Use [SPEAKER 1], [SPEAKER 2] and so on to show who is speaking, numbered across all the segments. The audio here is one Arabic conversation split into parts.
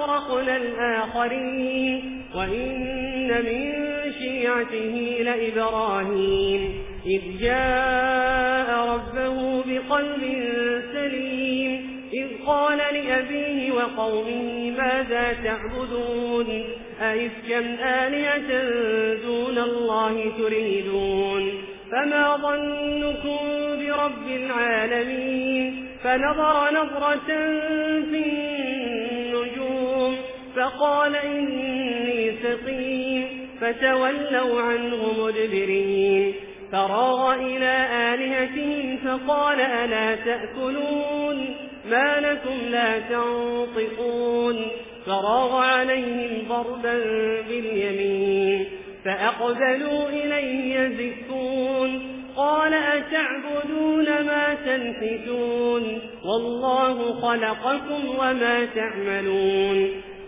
[SPEAKER 1] وأغرقنا الآخرين وإن من شيعته لإبراهيم إذ جاء ربه بقلب سليم إذ قال لأبيه وقومه ماذا تعبدون أئفكا آلية دون الله تريدون فما ظنكم برب العالمين فنظر نظرة في قال إني سقيم فتولوا عنه مدبرين فراغ إلى آلهتهم فقال ألا تأكلون ما لكم لا تنطقون فراغ عليهم ضربا باليمين فأقبلوا إليه يزفون قال أتعبدون ما تنفتون والله خلقكم وما تعملون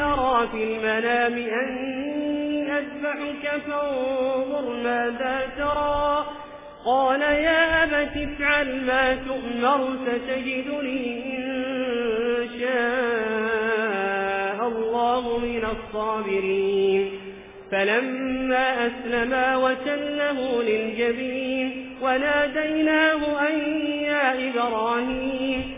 [SPEAKER 1] أرى في المنام أن أذبحك فانظر ماذا ترى قال يا أبت افعل ما تؤمر ستجدني إن شاء الله من الصابرين فلما أسلما وتله للجبين وناديناه أن يا إبراهيم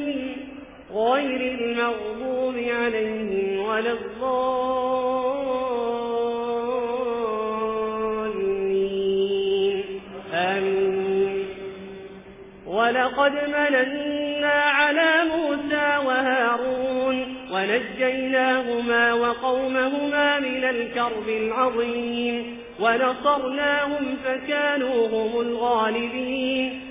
[SPEAKER 1] غير المغضوب عليهم ولا الظالمين آمين ولقد مننا على موسى وهارون ونجيناهما وقومهما من الكرب العظيم ونصرناهم فكانوا هم الغالبين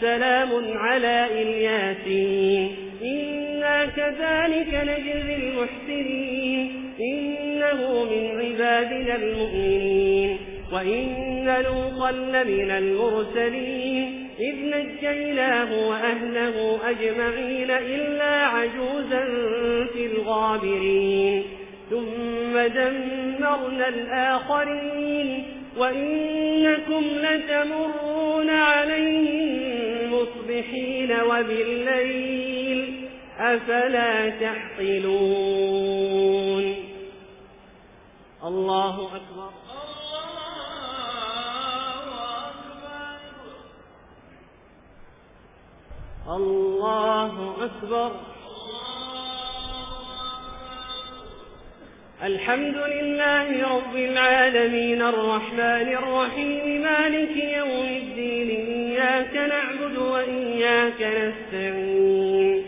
[SPEAKER 1] سلام على الياسين إنا كذلك نجزي المحسنين إنه من عبادنا المؤمنين وإن لوطا لمن المرسلين إذ نجيناه وأهله أجمعين إلا عجوزا في الغابرين ثم دمرنا الآخرين وإنكم لتمرون عليهم مصبحين وبالليل أفلا تحصلون الله أكبر
[SPEAKER 2] الله أكبر
[SPEAKER 1] الحمد لله رب العالمين الرحمن الرحيم مالك يوم الدين إياك نعبد وإياك نستعين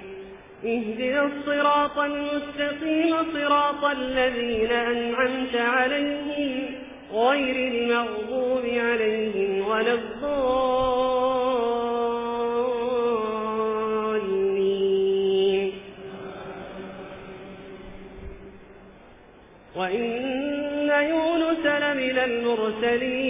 [SPEAKER 1] اهدنا الصراط المستقيم صراط الذين أنعمت عليهم غير المغضوب عليهم ولا الضالين وإن يونس لمن المرسلين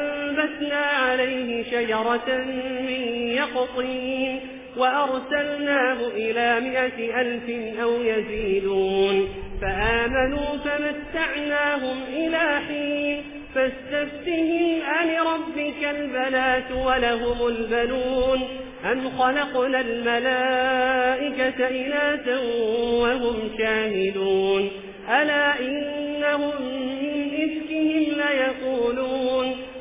[SPEAKER 1] شجرة من يقطين وأرسلناه إلى مئة ألف أو يزيدون فآمنوا فمتعناهم إلى حين فاستفتهم ألربك البنات ولهم البنون أم خلقنا الملائكة إلاتا وهم شاهدون ألا إنهم من إفكهم ليقولون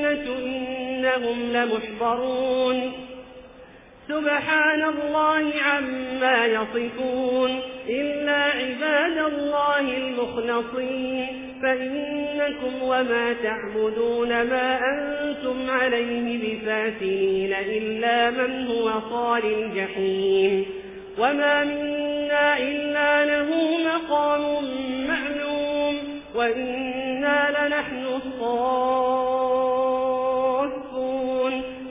[SPEAKER 1] جنة إنهم لمحضرون سبحان الله عما يصفون إلا عباد الله المخلصين فإنكم وما تعبدون ما أنتم عليه بفاتين إلا من هو صال الجحيم وما منا إلا له مقام معلوم وإنا لنحن الصال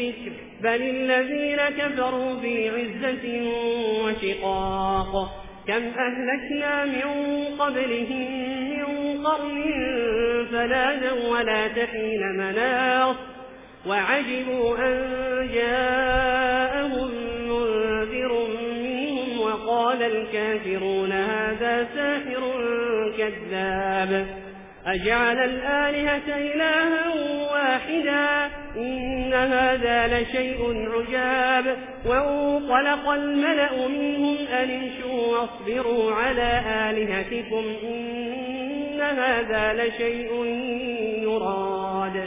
[SPEAKER 1] الذكر بل الذين كفروا في عزة وشقاق كم أهلكنا من قبلهم من قرن فلادا ولا تحين مناص وعجبوا أن جاءهم منذر منهم وقال الكافرون هذا ساحر كذاب أجعل الآلهة إلها واحدا إن هذا لشيء عجاب وانطلق الملأ منهم أنشوا واصبروا على آلهتكم إن هذا لشيء يراد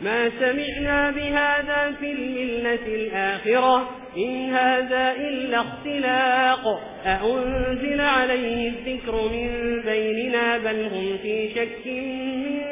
[SPEAKER 1] ما سمعنا بهذا في الملة الآخرة إن هذا إلا اختلاق أأنزل عليه الذكر من بيننا بل هم في شك من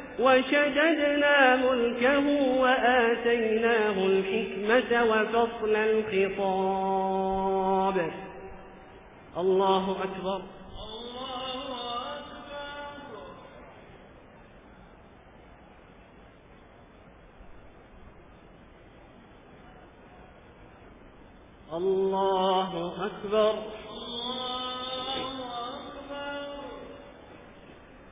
[SPEAKER 1] وشددنا ملكه وآتيناه الحكمة وفصل الخطاب الله أكبر
[SPEAKER 2] الله أكبر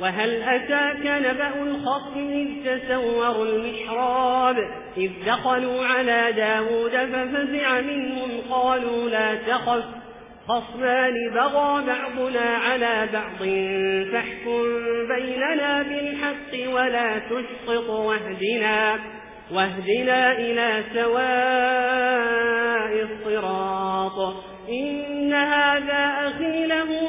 [SPEAKER 1] وهل أتاك نبأ الخط إذ تسوروا المحراب إذ دخلوا على داود ففزع منهم قالوا لا تخف خصمان بغى بعضنا على بعض فاحكم بيننا بالحق ولا تشقط واهدنا, واهدنا إلى سواء الصراط إن هذا أخي له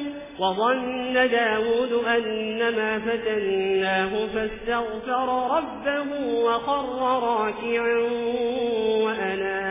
[SPEAKER 1] وظن داود أنما فتناه فاستغفر ربه وقر راكعا وأناه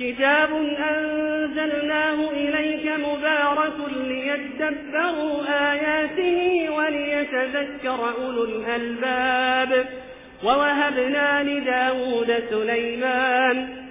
[SPEAKER 1] كتاب أنزلناه إليك مبارك ليتدبروا آياته وليتذكر أولو الألباب ووهبنا لداود سليمان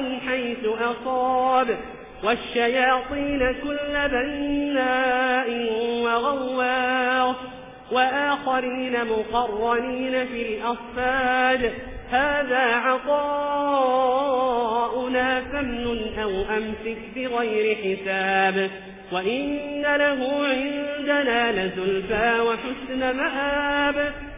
[SPEAKER 1] من حيث أصاب والشياطين كل بناء وغوار وآخرين مقرنين في الأصفاد هذا عطاؤنا فمن أو أمسك بغير حساب وإن له عندنا لزلفى وحسن مآب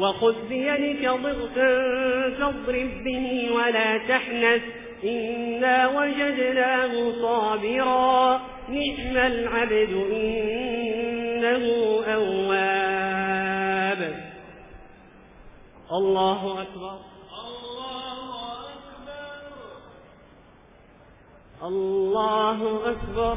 [SPEAKER 1] وخذ بيدك ضغطا فاضرب به ولا تحنس إنا وجدناه صابرا نعم العبد إنه أواب
[SPEAKER 2] الله أكبر الله أكبر الله أكبر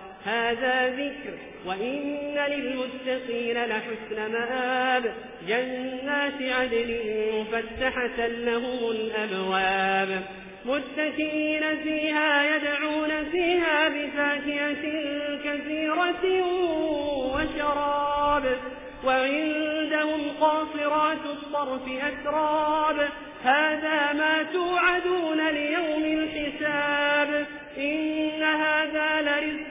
[SPEAKER 1] هذا ذكر وإن للمتقين لحسن مآب جنات عدل مفتحة لهم الأبواب متكئين فيها يدعون فيها بفاكهة كثيرة وشراب وعندهم قاصرات الطرف أتراب هذا ما توعدون ليوم الحساب إن هذا لرزق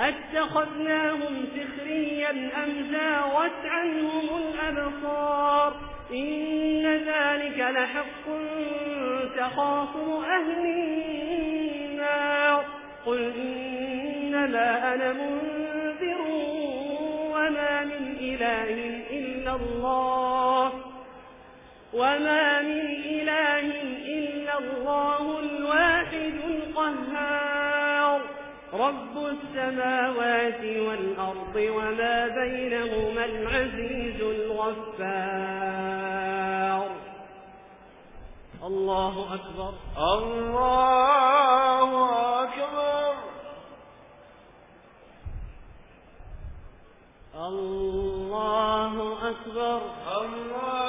[SPEAKER 1] أتخذناهم سخريا أم زاوت عنهم الأبصار إن ذلك لحق تخاصم أهل النار قل إنما أنا منذر وما من إله إلا الله وما من إله إلا الله الواحد القهار رب السماوات والأرض وما بينهما العزيز
[SPEAKER 2] الغفار الله أكبر الله أكبر الله
[SPEAKER 1] أكبر الله أكبر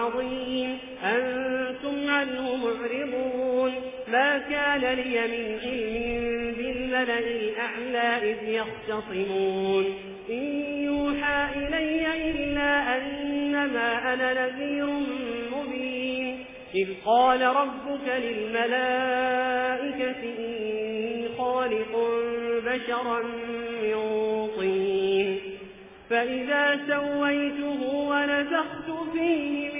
[SPEAKER 1] عظيم أنتم عنه معرضون ما كان لي من علم بالملأ الأعلى إذ يختصمون إن يوحى إلي إلا أنما أنا نذير مبين إذ قال ربك للملائكة إني خالق بشرا من طين فإذا سويته ونزخت فيه من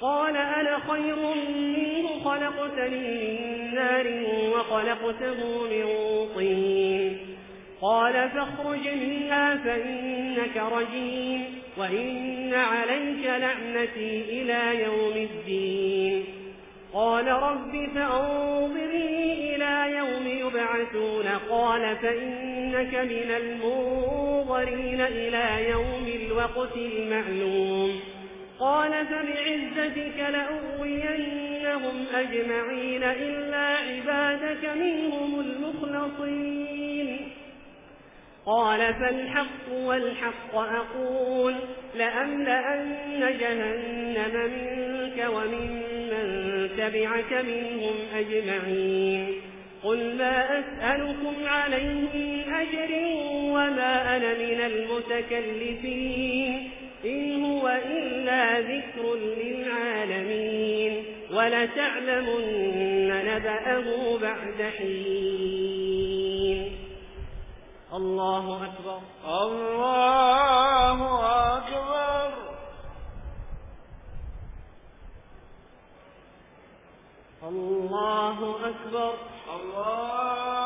[SPEAKER 1] قال أنا خير منه خلقتني من نار وخلقته من طين قال فاخرج منها فإنك رجيم وإن عليك لعنتي إلى يوم الدين قال رب فأنظرني إلى يوم يبعثون قال فإنك من المنظرين إلى يوم الوقت المعلوم قال فبعزتك لأغوينهم أجمعين إلا عبادك منهم المخلصين قال فالحق والحق أقول لأملأن جهنم منك ومن من تبعك منهم أجمعين قل ما أسألكم عليه أجر وما أنا من المتكلفين إن هو إلا ذكر للعالمين ولتعلمن نبأه بعد حين
[SPEAKER 3] الله أكبر الله
[SPEAKER 2] أكبر الله أكبر الله أكبر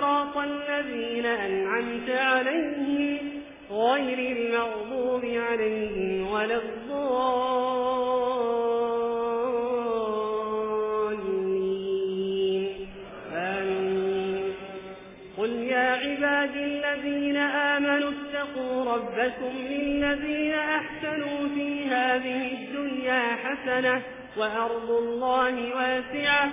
[SPEAKER 1] صراط الذين أنعمت عليهم غير المغضوب عليهم ولا الظالمين آمين قل يا عباد الذين آمنوا اتقوا ربكم للذين أحسنوا في هذه الدنيا حسنة وأرض الله واسعة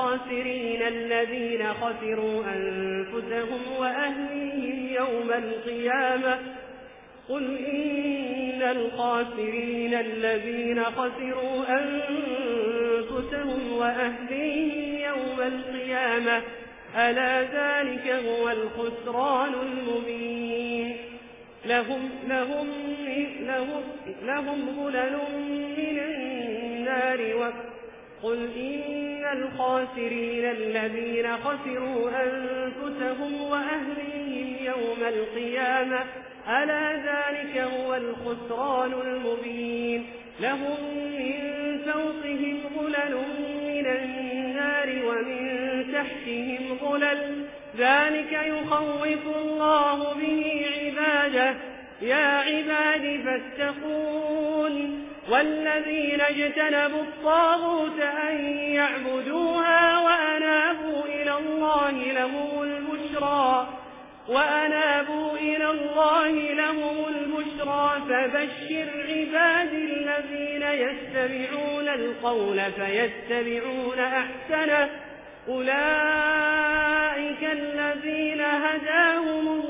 [SPEAKER 1] الخاسرين الذين خسروا أنفسهم وأهليهم يوم القيامة قل إن الخاسرين الذين خسروا أنفسهم وأهليهم يوم القيامة ألا ذلك هو الخسران المبين لهم, لهم, لهم, لهم غلل من النار وكذلك قل إن الخاسرين الذين خسروا أنفسهم وأهليهم يوم القيامة ألا ذلك هو الخسران المبين لهم من فوقهم غلل من النار ومن تحتهم غلل ذلك يخوف الله به عباده يا عباد فاتقون والذين اجتنبوا الطاغوت أن يعبدوها وأنابوا إلى الله لهم البشرى وأنابوا إلى الله لهم البشرى فبشر عباد الذين يستبعون القول فيتبعون أحسنه أولئك الذين هداهم الله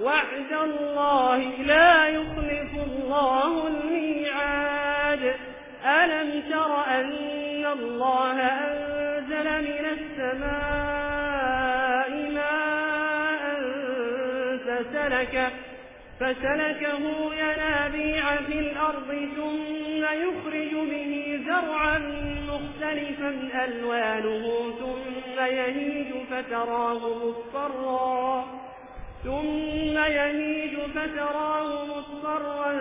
[SPEAKER 1] وعد الله لا يخلف الله الميعاد ألم تر أن الله أنزل من السماء ماء فسلك فسلكه ينابيع في الأرض ثم يخرج به زرعا مختلفا ألوانه ثم يهيج فتراه مضطرا ثم يميج فتراه مصفرا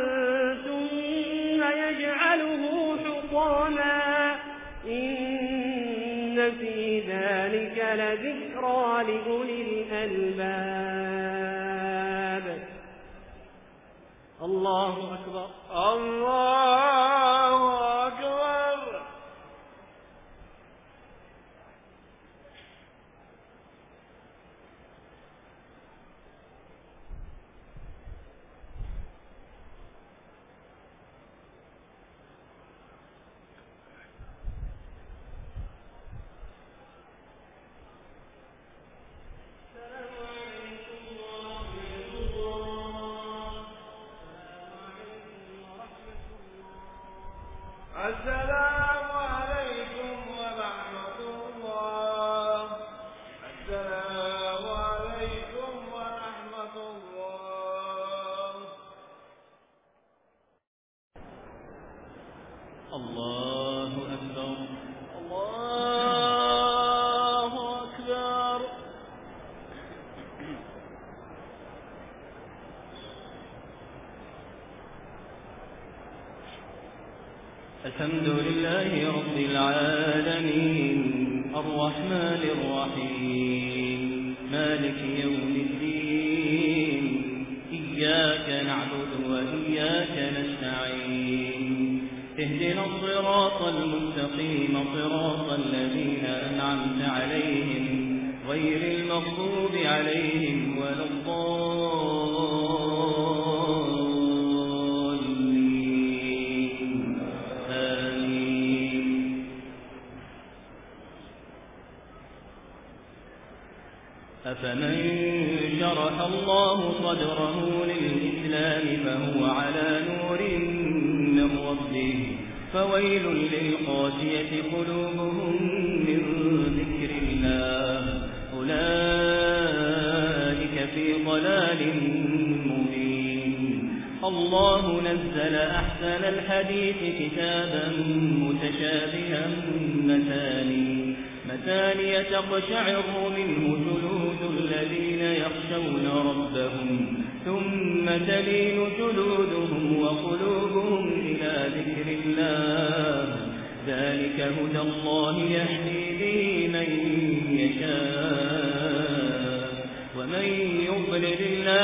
[SPEAKER 1] ثم يجعله حطاما إن في ذلك لذكرى لأولي الألباب
[SPEAKER 3] الله أكبر
[SPEAKER 2] الله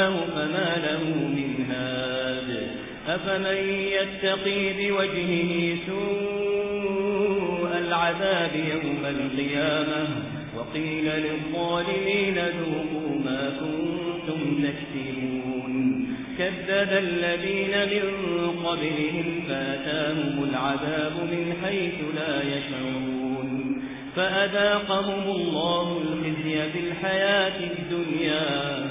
[SPEAKER 3] الله فما له من هاد أفمن يتقي بوجهه سوء العذاب يوم القيامة وقيل للظالمين ذوقوا ما كنتم تكسبون كذب الذين من قبلهم فاتاهم العذاب من حيث لا يشعرون فأذاقهم الله الخزي في الحياة الدنيا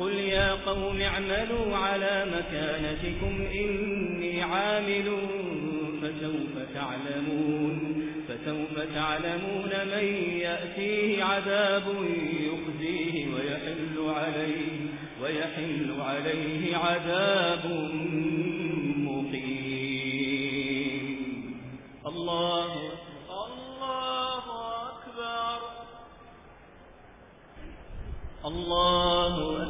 [SPEAKER 3] قل يا قوم اعملوا على مكانتكم إني عامل فسوف تعلمون فسوف تعلمون من يأتيه عذاب يخزيه ويحل عليه ويحل عليه عذاب مقيم الله
[SPEAKER 2] الله أكبر
[SPEAKER 3] الله أكبر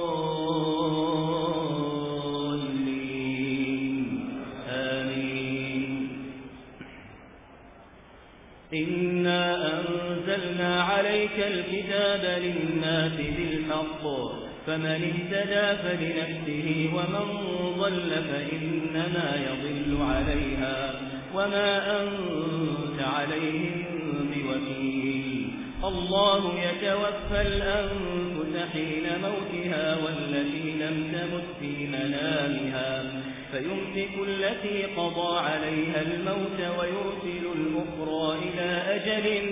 [SPEAKER 3] أنزلنا عليك الكتاب للناس بالحق فمن اهتدى فلنفسه ومن ضل فإنما يضل عليها وما أنت عليهم بوكيل الله يتوفى الأنفس حين موتها والتي لم تمت في منامها فيمسك التي قضى عليها الموت ويرسل الأخرى إلى أجل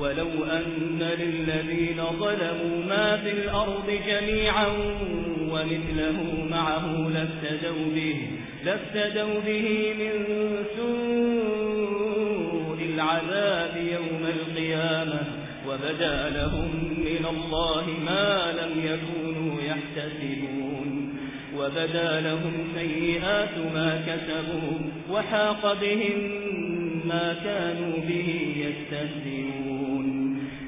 [SPEAKER 3] ولو أن للذين ظلموا ما في الأرض جميعا ومثله معه لفتدوا به, لفتدوا به من سوء العذاب يوم القيامة وبدى لهم من الله ما لم يكونوا يحتسبون وبدى لهم سيئات ما كسبوا وحاق بهم ما كانوا به يستهزئون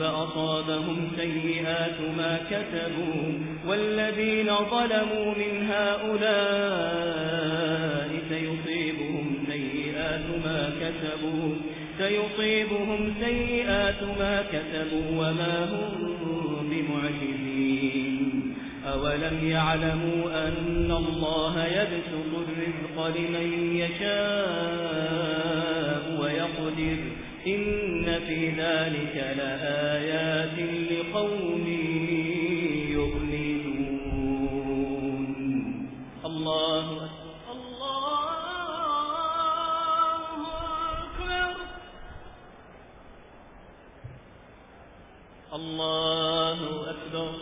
[SPEAKER 3] فأصابهم سيئات ما كتبوا والذين ظلموا من هؤلاء سيصيبهم سيئات ما كتبوا سيصيبهم سيئات ما كتبوا وما هم بمعجزين أولم يعلموا أن الله يبسط الرزق لمن يشاء في ذلك لآيات لقوم يؤمنون الله الله أكبر الله أكبر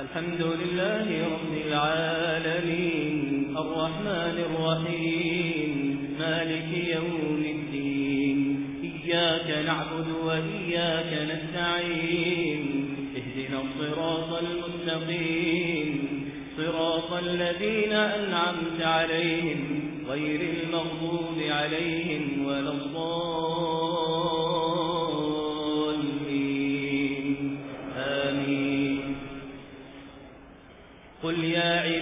[SPEAKER 3] الحمد لله رب العالمين الرحمن الرحيم مالك نعبد وإياك نستعين اهدنا الصراط المتقين صراط الذين أنعمت عليهم غير المغضوب عليهم ولا الضالين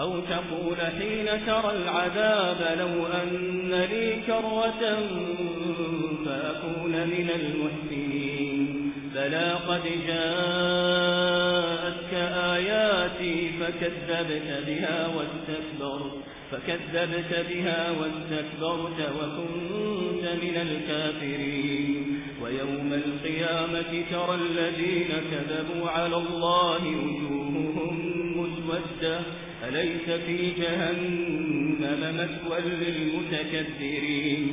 [SPEAKER 3] أو تقول حين ترى العذاب لو أن لي كرة فأكون من المحسنين فلا قد جاءتك آياتي فكذبت بها واستكبرت فكذبت بها واستكبرت وكنت من الكافرين ويوم القيامة ترى الذين كذبوا على الله وجوههم مسودة أليس في جهنم مسوى للمتكبرين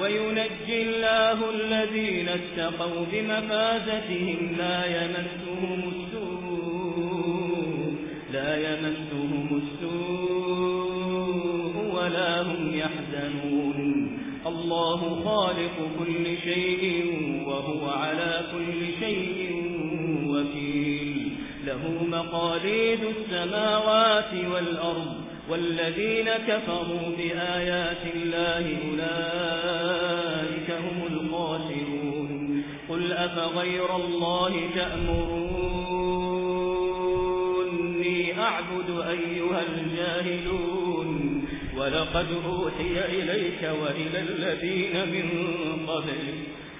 [SPEAKER 3] وينجي الله الذين اتقوا بمفازتهم لا يمسهم السوء لا يمسهم السوء ولا هم يحزنون الله خالق كل شيء وهو على كل شيء له مقاليد السماوات والأرض والذين كفروا بآيات الله أولئك هم القاسرون قل أفغير الله تأمروني أعبد أيها الجاهلون ولقد أوحي إليك وإلى الذين من قبلك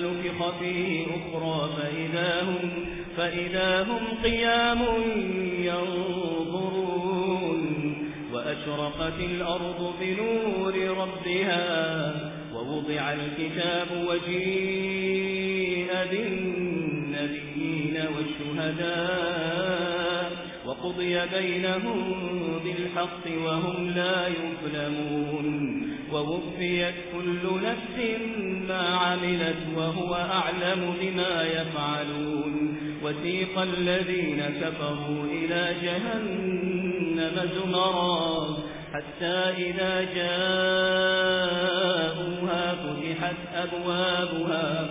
[SPEAKER 3] نفخ فيه أخرى فإذا هم, فإذا هم قيام ينظرون وأشرقت الأرض بنور ربها ووضع الكتاب وجيء بالنبيين والشهداء وقضي بينهم بالحق وهم لا يظلمون ووفيت كل نفس ما عملت وهو أعلم بما يفعلون وثيق الذين كفروا إلى جهنم زمرا حتى إذا جاءوها فتحت أبوابها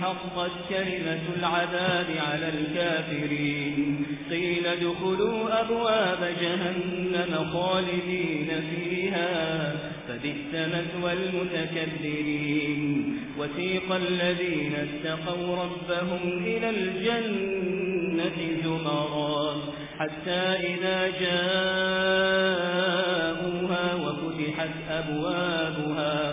[SPEAKER 3] حقت كلمة العذاب على الكافرين قيل دخلوا أبواب جهنم خالدين فيها فبئت مثوى المتكبرين وثيق الذين اتقوا ربهم إلى الجنة زمرا حتى إذا جاءوها وفتحت أبوابها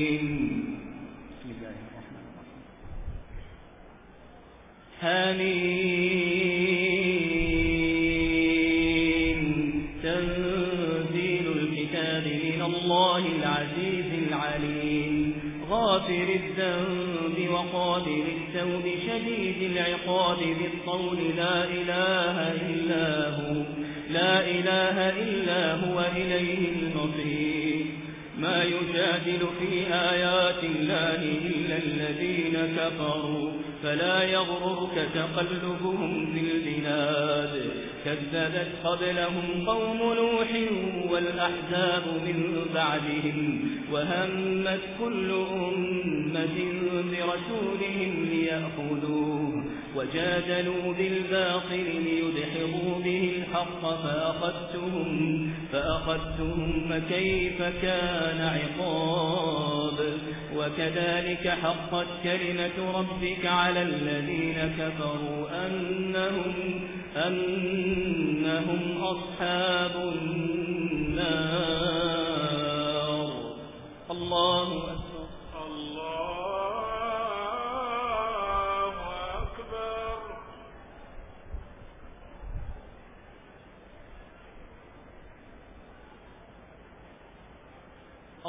[SPEAKER 3] حميم تنزيل الكتاب من الله العزيز العليم غافر الذنب وقادر التوب شديد العقاب بالقول لا إله إلا هو لا إله إلا هو إليه المصير ما يجادل في آيات الله إلا الذين كفروا فلا يغررك تقلبهم في البلاد كذبت قبلهم قوم نوح والأحزاب من بعدهم وهمت كل أمة برسولهم ليأخذوه وجادلوا بالباطل ليدحضوا به الحق فأخذتهم, فأخذتهم فكيف كان عقاب وكذلك حقت كلمة ربك على الذين كفروا أنهم, أنهم أصحاب النار الله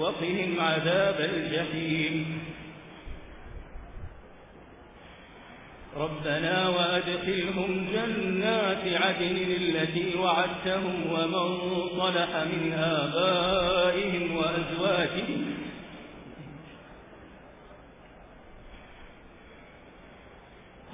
[SPEAKER 3] وقهم عذاب الجحيم ربنا وأدخلهم جنات عدن التي وعدتهم ومن صلح من آبائهم وأزواجهم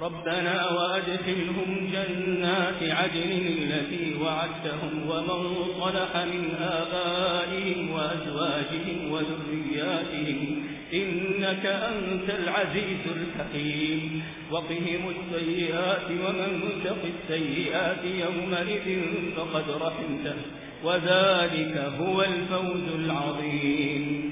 [SPEAKER 3] ربنا وأدخلهم جنات عجل التي وعدتهم ومن صلح من آبائهم وأزواجهم وذرياتهم إنك أنت العزيز الحكيم وقهم السيئات ومن تق السيئات يومئذ فقد رحمته وذلك هو الفوز العظيم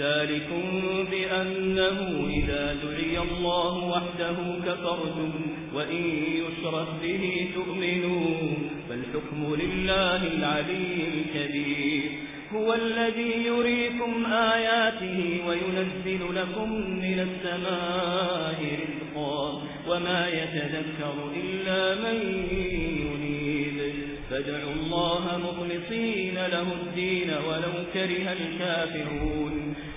[SPEAKER 3] ذلكم بأنه إذا دعي الله وحده كفرتم وإن يشرف به تؤمنون فالحكم لله العلي الكبير هو الذي يريكم آياته وينزل لكم من السماء رزقا وما يتذكر إلا من ينيب فادعوا الله مخلصين له الدين ولو كره الكافرون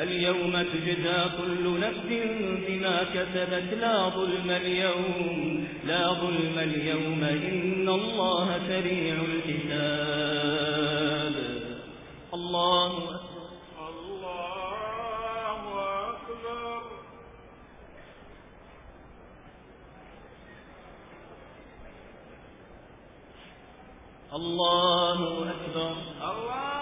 [SPEAKER 3] اليوم تجزى كل نفس بما كسبت لا ظلم اليوم لا ظلم اليوم إن الله سريع الحساب الله الله أكبر الله أكبر الله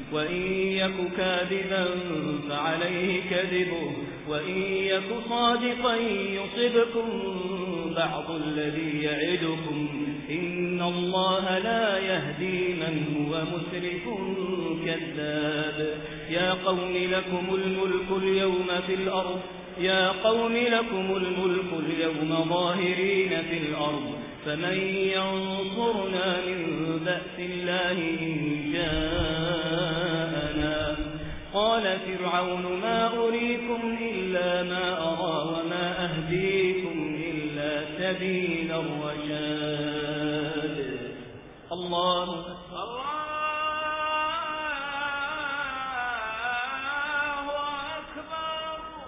[SPEAKER 3] وإن يك كاذبا فعليه كذبه وإن يك صادقا يصبكم بعض الذي يعدكم إن الله لا يهدي من هو مسرف كذاب يا قوم لكم الملك اليوم في الأرض يا قوم لكم الملك اليوم ظاهرين في الأرض فمن ينصرنا من بأس الله إن جاء قال فرعون ما أريكم إلا ما أرى وما أهديكم إلا سبيل الرشاد الله الله
[SPEAKER 2] أكبر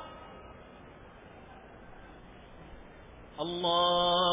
[SPEAKER 3] الله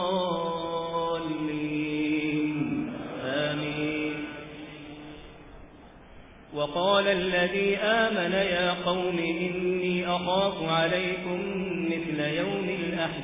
[SPEAKER 3] وقال الذي آمن يا قوم إني أخاف عليكم مثل يوم الأحد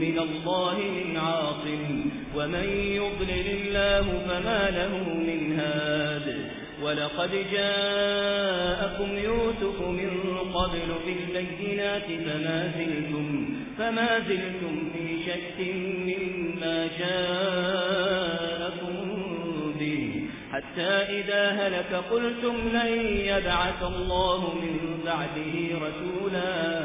[SPEAKER 3] من الله من عاقل ومن يضلل الله فما له من هاد ولقد جاءكم يوسف من قبل بالبينات فما زلتم, فما زلتم في شك مما جاءكم به حتى إذا هلك قلتم لن يبعث الله من بعده رسولا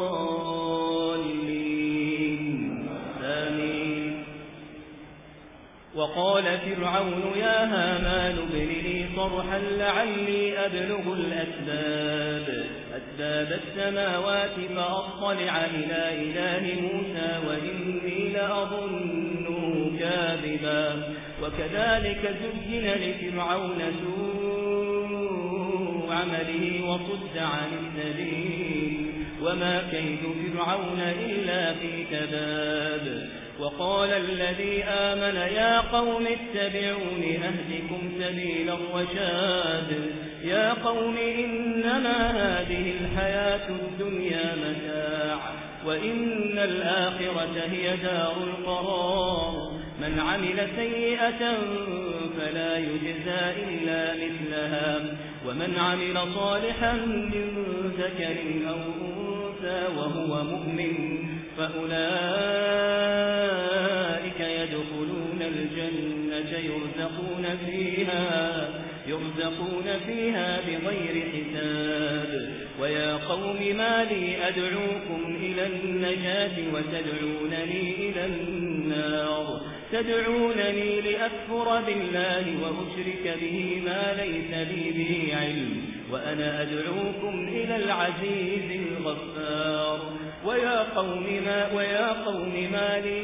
[SPEAKER 3] وقال فرعون يا هامان بني صرحا لعلي أبلغ الأسباب أسباب السماوات فأطلع إلى إله موسى وإني لأظنه كاذبا وكذلك زين لفرعون سوء عمله وصد عن السبيل وما كيد فرعون إلا في كباب وقال الذي آمن يا قوم اتبعون أهلكم سبيلا وشاد يا قوم إنما هذه الحياة الدنيا متاع وإن الآخرة هي دار القرار من عمل سيئة فلا يجزى إلا مثلها ومن عمل صالحا من ذكر أو أنثى وهو مؤمن فأولئك فيها يرزقون فيها بغير حساب ويا قوم ما لي أدعوكم إلى النجاة وتدعونني إلى النار تدعونني لأكفر بالله وأشرك به ما ليس لي به علم وأنا أدعوكم إلى العزيز الغفار ويا قوم ما, ويا قوم ما لي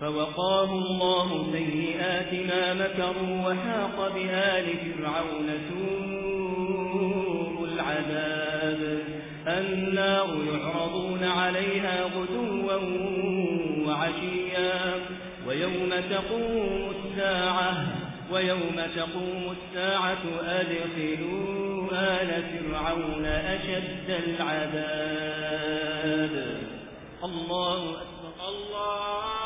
[SPEAKER 3] فوقاه الله سيئات ما مكروا وحاق بآل فرعون سوء العذاب النار يعرضون عليها غدوا وعشيا ويوم تقوم الساعة ويوم تقوم الساعة أدخلوا آل فرعون أشد العذاب
[SPEAKER 2] الله أكبر الله